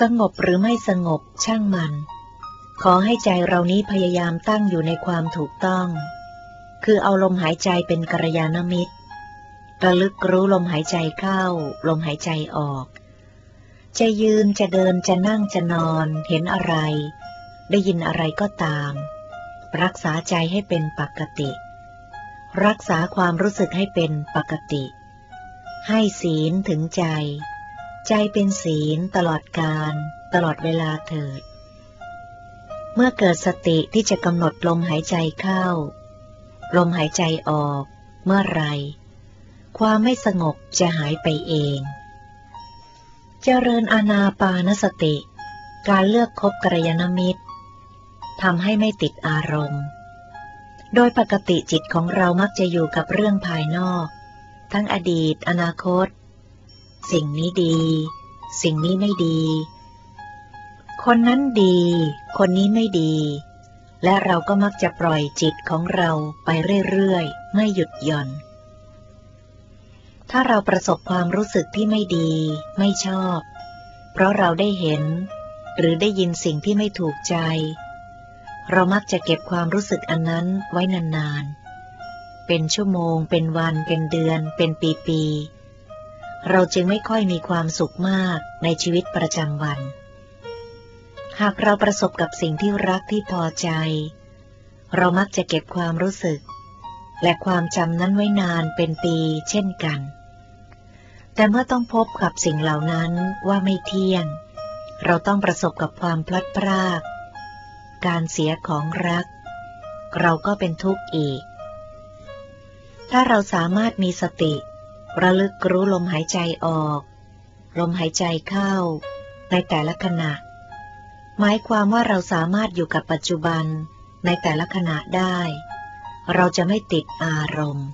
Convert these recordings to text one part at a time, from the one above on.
สงบหรือไม่สงบช่างมัน ขอให้ใจเรานี้พยายามตั้งอยู่ในความถูกต้อง คือเอาลมหายใจเป็นกัลยาณมิตรระลึกรู้ลมหายใจเข้า ลมหายใจออก จะยืนจะเดินจะนั่งจะนอน เห็นอะไร ได้ยินอะไรก็ตาม รักษาใจให้เป็นปกติ รักษาความรู้สึกให้เป็นปกติ ให้ศีลถึงใจ ใจเป็นศีลตลอดการตลอดเวลาเถิด เมื่อเกิดสติที่จะกำหนดลมหายใจเข้า ลมหายใจออกเมื่อไร ความไม่สงบจะหายไปเอง เจริญอาณาปานสติ การเลือกคบกระยาณมิตรทำให้ไม่ติดอารมณ์ โดยปกติจิตของเรามักจะอยู่กับเรื่องภายนอก ทั้งอดีต อนาคต สิ่งนี้ดี สิ่งนี้ไม่ดี คนนั้นดี คนนี้ไม่ดี และเราก็มักจะปล่อยจิตของเราไปเรื่อยๆ ไม่หยุดหย่อน ถ้าเราประสบความรู้สึกที่ไม่ดี ไม่ชอบ เพราะเราได้เห็น หรือได้ยินสิ่งที่ไม่ถูกใจ เรามักจะเก็บความรู้สึกอันนั้นไว้นานๆ เป็นชั่วโมง เป็นวัน เป็นเดือน เป็นปีๆ เราจึงไม่ค่อยมีความสุขมากในชีวิตประจำวัน หากเราประสบกับสิ่งที่รักที่พอใจ เรามักจะเก็บความรู้สึก และความจำนั้นไว้นานเป็นปีเช่นกัน แต่เมื่อต้องพบกับสิ่งเหล่านั้นว่าไม่เที่ยง เราต้องประสบกับความพลัดพราก การเสียของรัก เราก็เป็นทุกข์อีก ถ้าเราสามารถมีสติ ระลึกรู้ลมหายใจออก ลมหายใจเข้า ในแต่ละขณะ หมายความว่าเราสามารถอยู่กับปัจจุบันในแต่ละขณะได้ เราจะไม่ติดอารมณ์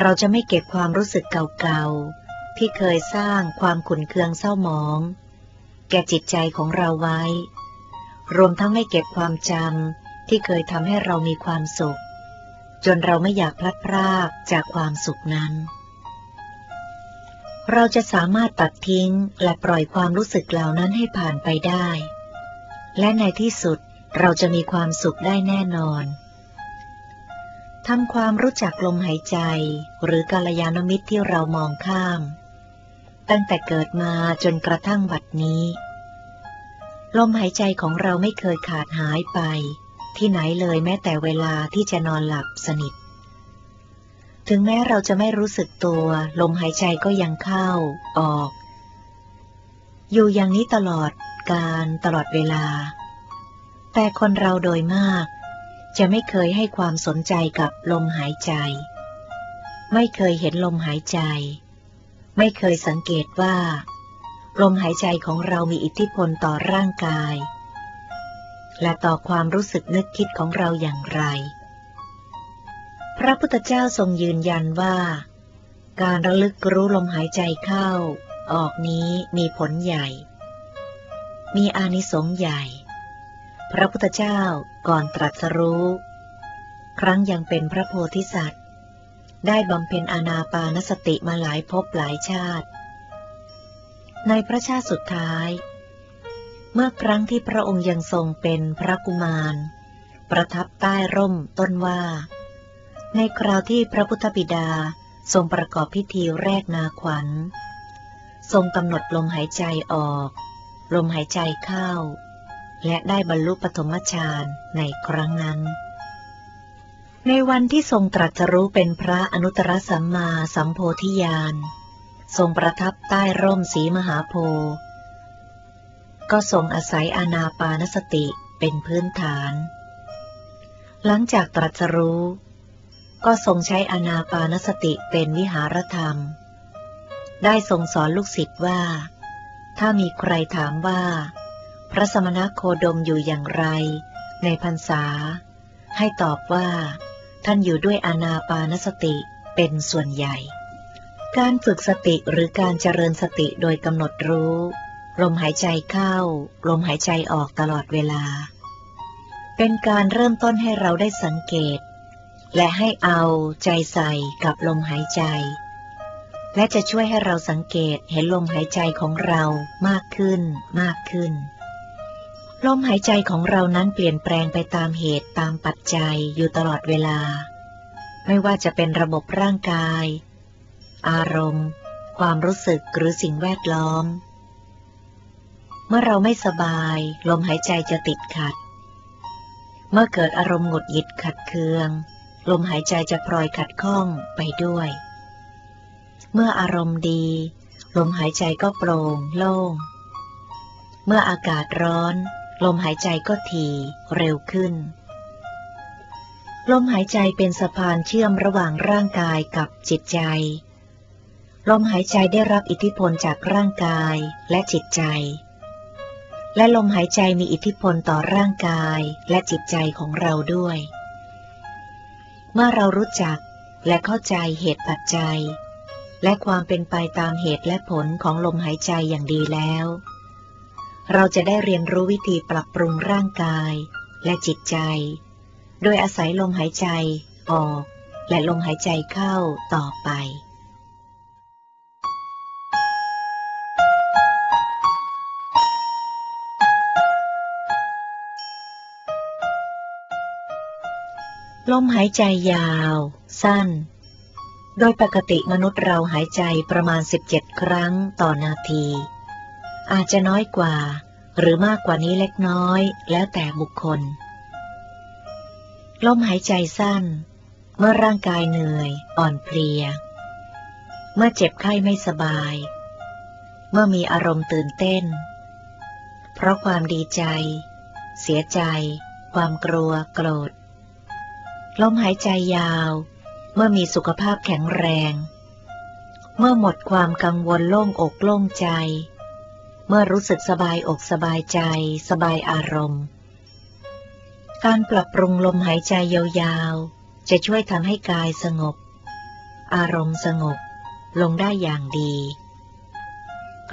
เราจะไม่เก็บความรู้สึกเก่าๆ ที่เคยสร้างความขุนเคืองเศร้าหมอง แก่จิตใจของเราไว้ รวมทั้งไม่เก็บความจำที่เคยทำให้เรามีความสุข จนเราไม่อยากพลัดพรากจากความสุขนั้น เราจะสามารถตัดทิ้งและปล่อยความรู้สึกเหล่านั้นให้ผ่านไปได้ และในที่สุดเราจะมีความสุขได้แน่นอนทำความรู้จักลมหายใจ หรือกาลยานมิตรที่เรามองข้าม ตั้งแต่เกิดมาจนกระทั่งบัดนี้ ลมหายใจของเราไม่เคยขาดหายไป ที่ไหนเลยแม้แต่เวลาที่จะนอนหลับสนิท ถึงแม้เราจะไม่รู้สึกตัว ลมหายใจก็ยังเข้า ออก อยู่อย่างนี้ตลอดการตลอดเวลา แต่คนเราโดยมาก จะไม่เคยให้ความสนใจกับลมหายใจ ไม่เคยเห็นลมหายใจ ไม่เคยสังเกตว่า ลมหายใจของเรามีอิทธิพลต่อร่างกาย และต่อความรู้สึกนึกคิดของเราอย่างไร พระพุทธเจ้าทรงยืนยันว่า การระลึกรู้ลมหายใจเข้า ออกนี้มีผลใหญ่ มีอานิสงส์ใหญ่ พระพุทธเจ้าก่อนตรัสรู้ ครั้งยังเป็นพระโพธิสัตว์ ได้บำเพ็ญอานาปานสติมาหลายภพหลายชาติ ในพระชาติสุดท้าย เมื่อครั้งที่พระองค์ยังทรงเป็นพระกุมาร ประทับใต้ร่มต้นว่า ในคราวที่พระพุทธบิดาทรงประกอบพิธีแรกนาขวัญ ทรงกำหนดลมหายใจออก ลมหายใจเข้า และได้บรรลุปฐมฌานในครั้งนั้น ในวันที่ทรงตรัสรู้เป็นพระอนุตตรสัมมาสัมโพธิญาณ ทรงประทับใต้ร่มสีมหาโพธิ์ ก็ทรงอาศัยอานาปานสติเป็นพื้นฐาน หลังจากตรัสรู้ ก็ทรงใช้อานาปานสติเป็นวิหารธรรม ได้ทรงสอนลูกศิษย์ว่า ถ้ามีใครถามว่า พระสมณโคดมอยู่อย่างไร ในพรรษา ให้ตอบว่า ท่านอยู่ด้วยอนาปานสติเป็นส่วนใหญ่ การฝึกสติหรือการเจริญสติโดยกำหนดรู้ ลมหายใจเข้า ลมหายใจออกตลอดเวลา เป็นการเริ่มต้นให้เราได้สังเกต และให้เอาใจใส่กับลมหายใจ และจะช่วยให้เราสังเกตเห็นลมหายใจของเรามากขึ้น มากขึ้น ลมหายใจของเรานั้นเปลี่ยนแปลงไปตามเหตุตามปัจจัยอยู่ตลอดเวลา ไม่ว่าจะเป็นระบบร่างกาย อารมณ์ ความรู้สึกหรือสิ่งแวดล้อม เมื่อเราไม่สบาย ลมหายใจจะติดขัด เมื่อเกิดอารมณ์หงุดหงิดขัดเคือง ลมหายใจจะพลอยขัดข้องไปด้วย เมื่ออารมณ์ดี ลมหายใจก็โปร่งโล่ง เมื่ออากาศร้อน ลมหายใจก็ถี่เร็วขึ้น ลมหายใจเป็นสะพานเชื่อมระหว่างร่างกายกับจิตใจลมหายใจได้รับอิทธิพลจากร่างกายและจิตใจ และลมหายใจมีอิทธิพลต่อร่างกายและจิตใจของเราด้วย เมื่อเรารู้จักและเข้าใจเหตุปัจจัย และความเป็นไปตามเหตุและผลของลมหายใจอย่างดีแล้ว เราจะได้เรียนรู้วิธีปรับปรุงร่างกายและจิตใจ โดยอาศัยลมหายใจออก และลมหายใจเข้าต่อไป ลมหายใจยาว สั้น โดยปกติมนุษย์เราหายใจประมาณ 17 ครั้งต่อนาที อาจจะน้อยกว่า หรือมากกว่านี้เล็กน้อยแล้วแต่บุคคล ลมหายใจสั้น เมื่อร่างกายเหนื่อยอ่อนเพลีย เมื่อเจ็บไข้ไม่สบาย เมื่อมีอารมณ์ตื่นเต้น เพราะความดีใจ เสียใจ ความกลัวโกรธ ลมหายใจยาว เมื่อมีสุขภาพแข็งแรง เมื่อหมดความกังวลโล่งอกโล่งใจ เมื่อรู้สึกสบายอกสบายใจ สบายอารมณ์ การปรับปรุงลมหายใจยาวๆ จะช่วยทำให้กายสงบ อารมณ์สงบ ลงได้อย่างดี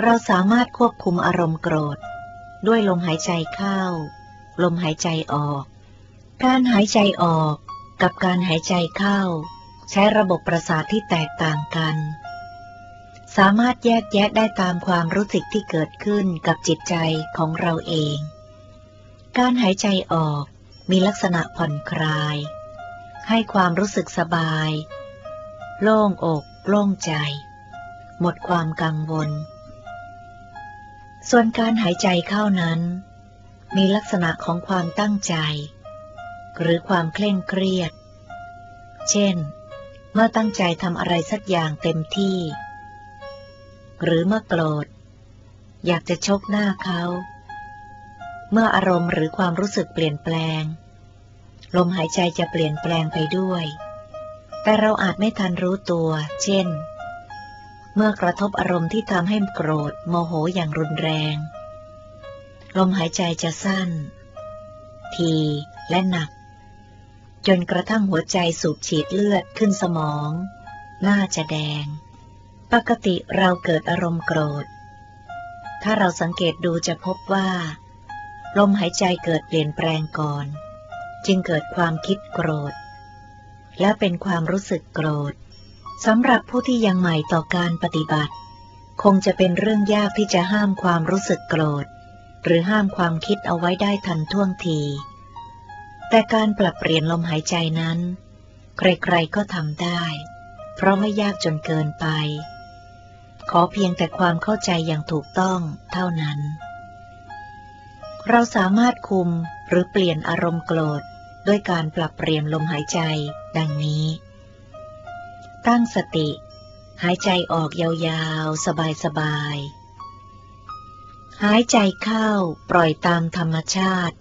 เราสามารถควบคุมอารมณ์โกรธ ด้วยลมหายใจเข้า ลมหายใจออก การหายใจออก กับการหายใจเข้า ใช้ระบบประสาทที่แตกต่างกัน สามารถแยกแยะได้ตามความรู้สึกที่เกิดขึ้นกับจิตใจของเราเอง การหายใจออกมีลักษณะผ่อนคลาย ให้ความรู้สึกสบาย โล่งอก โล่งใจ หมดความกังวล ส่วนการหายใจเข้านั้น มีลักษณะของความตั้งใจ หรือความเคร่งเครียด เช่น เมื่อตั้งใจทำอะไรสักอย่างเต็มที่ หรือเมื่อโกรธ อยากจะชกหน้าเขา เมื่ออารมณ์หรือความรู้สึกเปลี่ยนแปลง ลมหายใจจะเปลี่ยนแปลงไปด้วย แต่เราอาจไม่ทันรู้ตัว เช่น เมื่อกระทบอารมณ์ที่ทำให้โกรธโมโหอย่างรุนแรง ลมหายใจจะสั้น ทีและหนัก จนกระทั่งหัวใจสูบฉีดเลือดขึ้นสมอง หน้าจะแดง ปกติเราเกิดอารมณ์โกรธ ถ้าเราสังเกตดูจะพบว่า ลมหายใจเกิดเปลี่ยนแปลงก่อน จึงเกิดความคิดโกรธ และเป็นความรู้สึกโกรธสำหรับผู้ที่ยังใหม่ต่อการปฏิบัติ คงจะเป็นเรื่องยากที่จะห้ามความรู้สึกโกรธ หรือห้ามความคิดเอาไว้ได้ทันท่วงที แต่การปรับเปลี่ยนลมหายใจนั้น ใครๆก็ทำได้ เพราะไม่ยากจนเกินไป ขอเพียงแต่ความเข้าใจอย่างถูกต้องเท่านั้น เราสามารถคุมหรือเปลี่ยนอารมณ์โกรธด้วยการปรับเปลี่ยนลมหายใจดังนี้ ตั้งสติ หายใจออกยาวๆ สบายๆหายใจเข้าปล่อยตามธรรมชาติ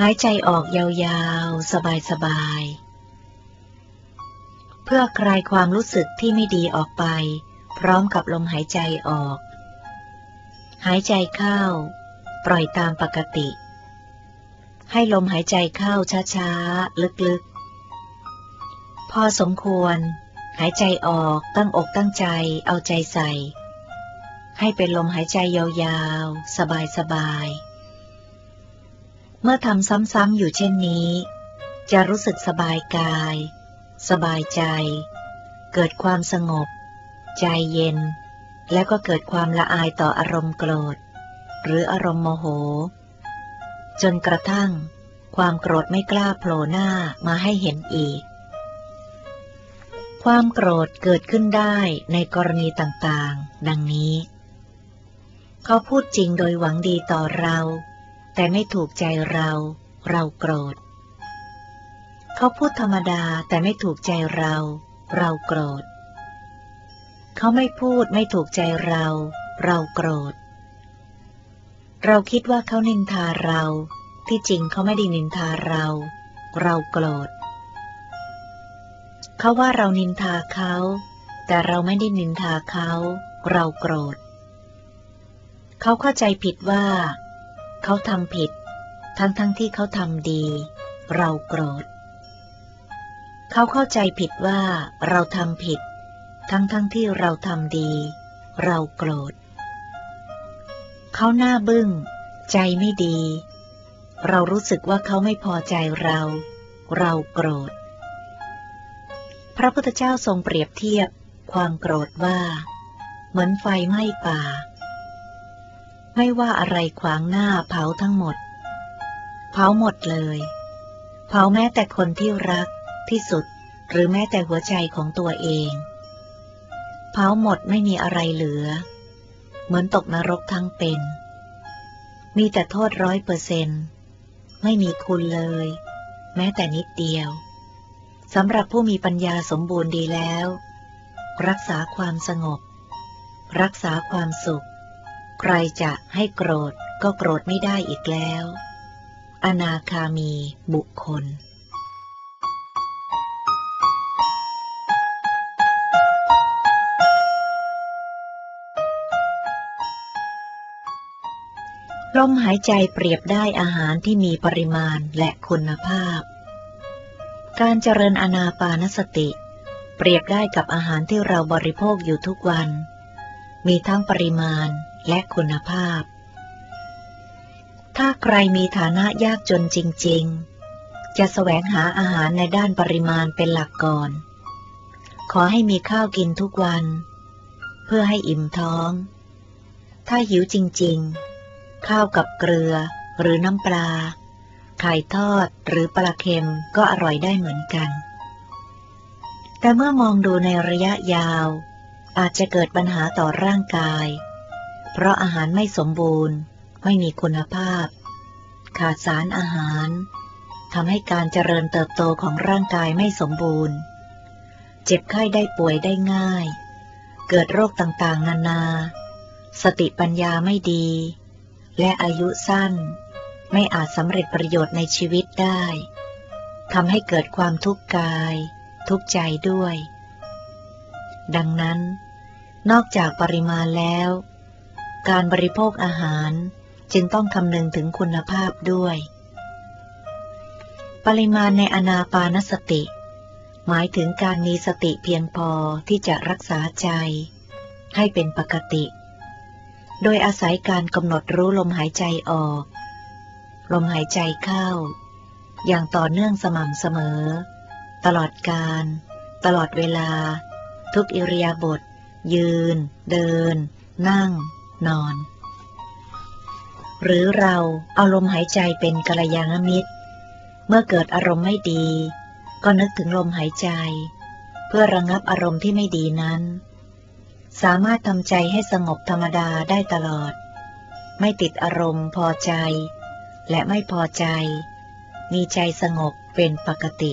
หายใจออกยาวๆ สบายๆ เพื่อคลายความรู้สึกที่ไม่ดีออกไป พร้อมกับลมหายใจออก หายใจเข้า ปล่อยตามปกติ ให้ลมหายใจเข้าช้าๆ ลึกๆ พอสมควร หายใจออกตั้งอกตั้งใจเอาใจใส่ ให้เป็นลมหายใจยาวๆ สบายๆ เมื่อทำซ้ำๆอยู่เช่นนี้ จะรู้สึกสบายกาย สบายใจ เกิดความสงบ ใจเย็น แล้วก็เกิดความละอายต่ออารมณ์โกรธ หรืออารมณ์โมโห จนกระทั่ง ความโกรธไม่กล้าโผล่หน้ามาให้เห็นอีก ความโกรธเกิดขึ้นได้ในกรณีต่างๆ ดังนี้ เขาพูดจริงโดยหวังดีต่อเรา แต่ไม่ถูกใจเรา เราโกรธ เขาพูดธรรมดาแต่ไม่ถูกใจเรา เราโกรธ เขาไม่พูดไม่ถูกใจเรา เราโกรธ เราคิดว่าเขานินทาเรา ที่จริงเขาไม่ได้นินทาเรา เราโกรธ เขาว่าเรานินทาเขา แต่เราไม่ได้นินทาเขา เราโกรธ เขาเข้าใจผิดว่า เขาทำผิด ทั้งทั้งที่เขาทำดี เราโกรธ เขาเข้าใจผิดว่าเราทำผิด ทั้งทั้งที่เราทำดี เราโกรธ เขาหน้าบึง้ง ใจไม่ดี เรารู้สึกว่าเขาไม่พอใจเรา เราโกรธ พระพุทธเจ้าทรงเปรียบเทียบความโกรธว่า เหมือนไฟไหม้ป่า ไม่ว่าอะไรขวางหน้าเผาทั้งหมด เผาหมดเลย เผาแม้แต่คนที่รักที่สุด หรือแม้แต่หัวใจของตัวเอง เผาหมดไม่มีอะไรเหลือ เหมือนตกนรกทั้งเป็น มีแต่โทษร้อยเปอร์เซนไม่มีคุณเลย แม้แต่นิดเดียวสำหรับผู้มีปัญญาสมบูรณ์ดีแล้ว รักษาความสงบ รักษาความสุข ใครจะให้โกรธก็โกรธไม่ได้อีกแล้ว อนาคามีบุคคลลมหายใจเปรียบได้อาหารที่มีปริมาณและคุณภาพ การเจริญอนาปานสติ เปรียบได้กับอาหารที่เราบริโภคอยู่ทุกวัน มีทั้งปริมาณ และคุณภาพ ถ้าใครมีฐานะยากจนจริง ๆ จะแสวงหาอาหารในด้านปริมาณเป็นหลักก่อน ขอให้มีข้าวกินทุกวัน เพื่อให้อิ่มท้อง ถ้าหิวจริง ๆ ข้าวกับเกลือหรือน้ำปลา ไข่ทอดหรือปลาเค็มก็อร่อยได้เหมือนกัน แต่เมื่อมองดูในระยะยาวอาจจะเกิดปัญหาต่อร่างกาย เพราะอาหารไม่สมบูรณ์ ไม่มีคุณภาพ ขาดสารอาหารทำให้การเจริญเติบโตของร่างกายไม่สมบูรณ์ เจ็บไข้ได้ป่วยได้ง่าย เกิดโรคต่างๆ นานา สติปัญญาไม่ดี และอายุสั้น ไม่อาจสำเร็จประโยชน์ในชีวิตได้ทำให้เกิดความทุกข์กาย ทุกข์ใจด้วย ดังนั้น นอกจากปริมาณแล้ว การบริโภคอาหารจึงต้องคำนึงถึงคุณภาพด้วย ปริมาณในอนาปานสติ หมายถึงการมีสติเพียงพอที่จะรักษาใจ ให้เป็นปกติ โดยอาศัยการกำหนดรู้ลมหายใจออก ลมหายใจเข้า อย่างต่อเนื่องสม่ำเสมอ ตลอดการ ตลอดเวลา ทุกอิริยาบถยืน เดิน นั่ง นอน หรือเราเอาลมหายใจเป็นกัลยาณมิตร เมื่อเกิดอารมณ์ไม่ดี ก็นึกถึงลมหายใจ เพื่อระงับอารมณ์ที่ไม่ดีนั้น สามารถทำใจให้สงบธรรมดาได้ตลอด ไม่ติดอารมณ์พอใจ และไม่พอใจ มีใจสงบเป็นปกติ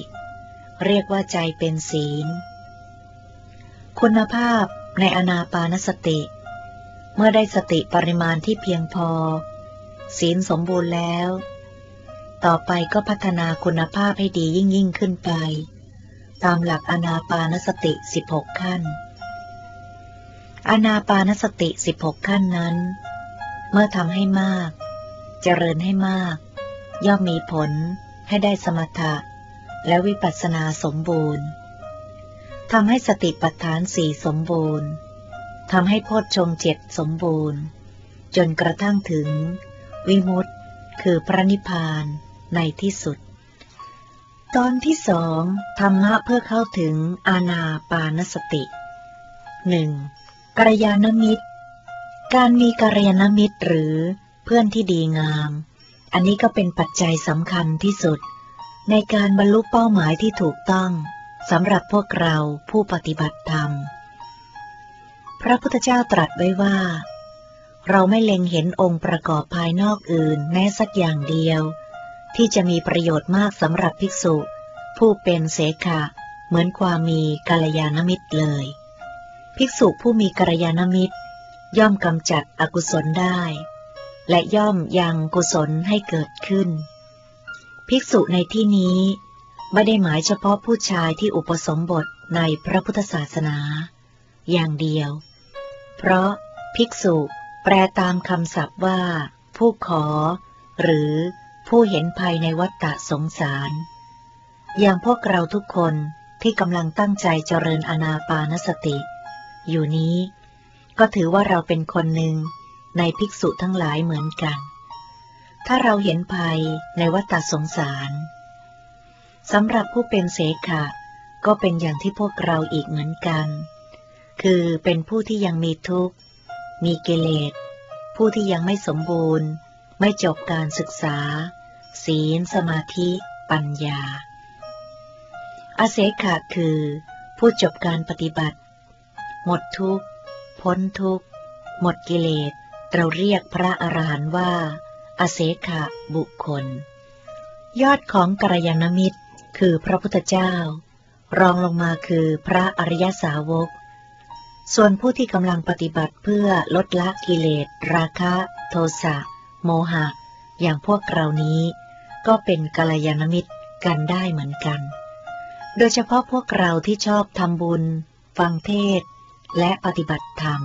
เรียกว่าใจเป็นศีล คุณภาพในอนาปานสติ เมื่อได้สติปริมาณที่เพียงพอ ศีลสมบูรณ์แล้ว ต่อไปก็พัฒนาคุณภาพให้ดียิ่งยิ่งขึ้นไป ตามหลักอนาปานสติ 16 ขั้น อนาปานสติสิบหกขั้นนั้น เมื่อทำให้มาก เจริญให้มาก ย่อมมีผลให้ได้สมถะและวิปัสสนาสมบูรณ์ทำให้สติปัฏฐานสี่สมบูรณ์ ทำให้โพชฌงเจ็ดสมบูรณ์ จนกระทั่งถึง วิมุตติคือพระนิพพานในที่สุด ตอนที่สองธรรมะเพื่อเข้าถึงอาณาปานสติหนึ่งกัลยาณมิตร การมีกัลยาณมิตรหรือเพื่อนที่ดีงาม อันนี้ก็เป็นปัจจัยสำคัญที่สุด ในการบรรลุเป้าหมายที่ถูกต้องสำหรับพวกเราผู้ปฏิบัติธรรม พระพุทธเจ้าตรัสไว้ว่า เราไม่เล็งเห็นองค์ประกอบภายนอกอื่นแม้สักอย่างเดียว ที่จะมีประโยชน์มากสำหรับภิกษุ ผู้เป็นเสขะเหมือนความมีกัลยาณมิตรเลย ภิกษุผู้มีกัลยาณมิตร ย่อมกำจัดอกุศลได้ และย่อมยังกุศลให้เกิดขึ้น ภิกษุในที่นี้ไม่ได้หมายเฉพาะผู้ชายที่อุปสมบทในพระพุทธศาสนา อย่างเดียว เพราะภิกษุแปลตามคำศัพท์ว่า ผู้ขอ หรือผู้เห็นภัยในวัฏฏะสงสาร อย่างพวกเราทุกคนที่กำลังตั้งใจเจริญอนาปานสติ อยู่นี้ ก็ถือว่าเราเป็นคนหนึ่งในภิกษุทั้งหลายเหมือนกัน ถ้าเราเห็นภัยในวัฏฏสงสารสำหรับผู้เป็นเสขะก็เป็นอย่างที่พวกเราอีกเหมือนกัน คือเป็นผู้ที่ยังมีทุกข์ มีกิเลส ผู้ที่ยังไม่สมบูรณ์ ไม่จบการศึกษา ศีล สมาธิ ปัญญา อาเสขะคือ ผู้จบการปฏิบัติ หมดทุกข์ พ้นทุกข์ หมดกิเลส เราเรียกพระอรหันต์ว่า อาเสขะบุคคล ยอดของกัลยาณมิตรคือพระพุทธเจ้า รองลงมาคือพระอริยสาวก ส่วนผู้ที่กำลังปฏิบัติเพื่อลดละกิเลส ราคะ โทสะ โมหะ อย่างพวกเรานี้ ก็เป็นกัลยาณมิตรกันได้เหมือนกัน โดยเฉพาะพวกเราที่ชอบทำบุญ ฟังเทศ และปฏิบัติธรรม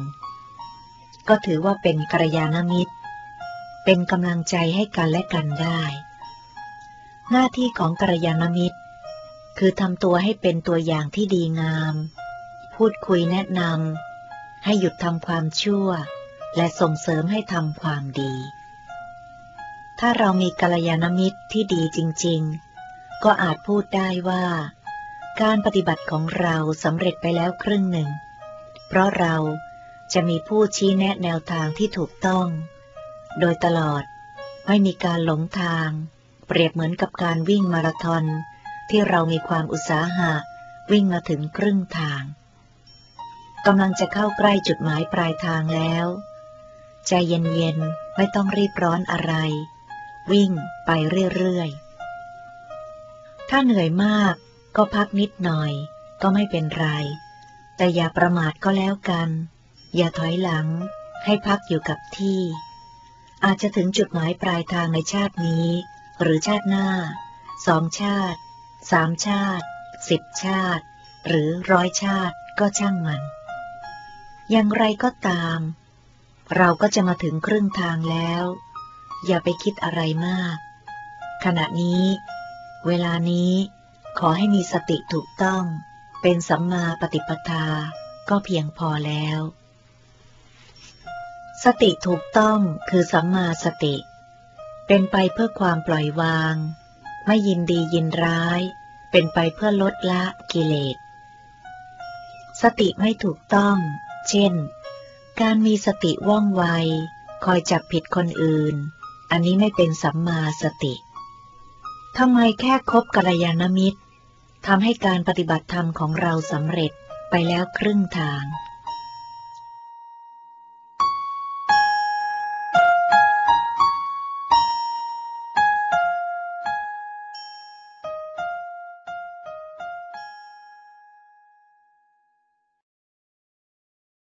ก็ถือว่าเป็นกัลยาณมิตร เป็นกำลังใจให้กันและกันได้ หน้าที่ของกัลยาณมิตร คือทำตัวให้เป็นตัวอย่างที่ดีงาม พูดคุยแนะนำให้หยุดทำความชั่ว และส่งเสริมให้ทำความดี ถ้าเรามีกัลยาณมิตรที่ดีจริง ๆ ก็อาจพูดได้ว่า การปฏิบัติของเราสำเร็จไปแล้วครึ่งหนึ่ง เพราะเราจะมีผู้ชี้แนะแนวทางที่ถูกต้อง โดยตลอดไม่มีการหลงทาง เปรียบเหมือนกับการวิ่งมาราธอนที่เรามีความอุตสาหะวิ่งมาถึงครึ่งทาง กำลังจะเข้าใกล้จุดหมายปลายทางแล้ว ใจเย็นๆ ไม่ต้องรีบร้อนอะไร วิ่งไปเรื่อยๆ ถ้าเหนื่อยมากก็พักนิดหน่อย ก็ไม่เป็นไร แต่อย่าประมาทก็แล้วกัน อย่าถอยหลัง ให้พักอยู่กับที่ อาจจะถึงจุดหมายปลายทางในชาตินี้ หรือชาติหน้า สองชาติ สามชาติ สิบชาติ หรือร้อยชาติก็ช่างมัน อย่างไรก็ตาม เราก็จะมาถึงครึ่งทางแล้ว อย่าไปคิดอะไรมาก ขณะนี้ เวลานี้ขอให้มีสติถูกต้อง เป็นสัมมาปฏิปทาก็เพียงพอแล้ว สติถูกต้องคือสัมมาสติ เป็นไปเพื่อความปล่อยวาง ไม่ยินดียินร้าย เป็นไปเพื่อลดละกิเลส สติไม่ถูกต้อง เช่น การมีสติว่องไว คอยจับผิดคนอื่น อันนี้ไม่เป็นสัมมาสติทำไมแค่คบกัลยาณมิตรทำให้การปฏิบัติธรรมของเราสำเร็จไปแล้วครึ่งทาง